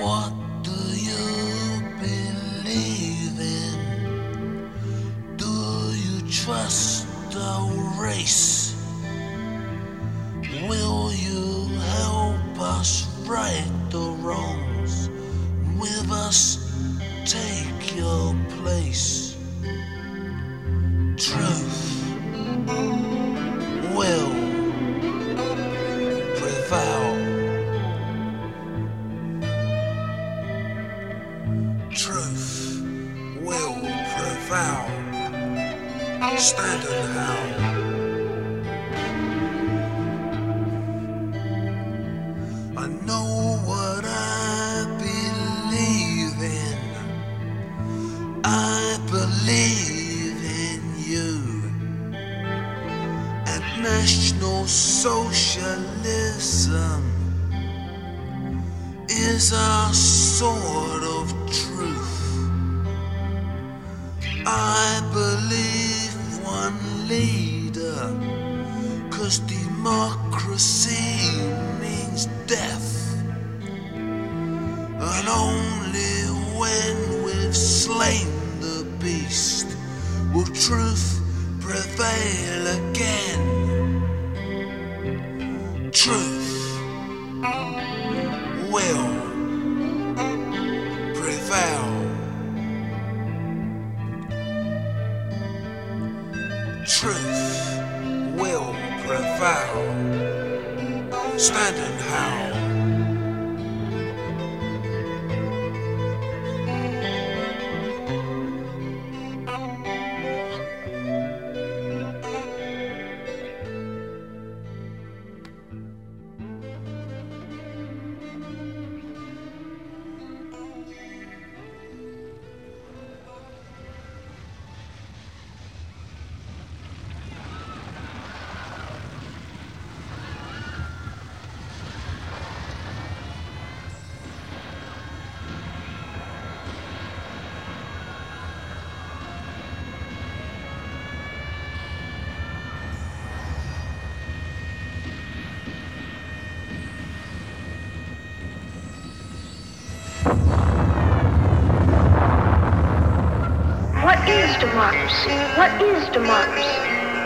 What do you believe in? Do you trust the race? Will you help us right the wrongs? With us, take your place. foul, standing out. I know what I believe in. I believe in you. And National Socialism is a sort of truth. I believe one leader, cause democracy means death. And only when we've slain the beast will truth prevail again. Truth will. truth will prevail. Stand and howl. is democracy? What is democracy?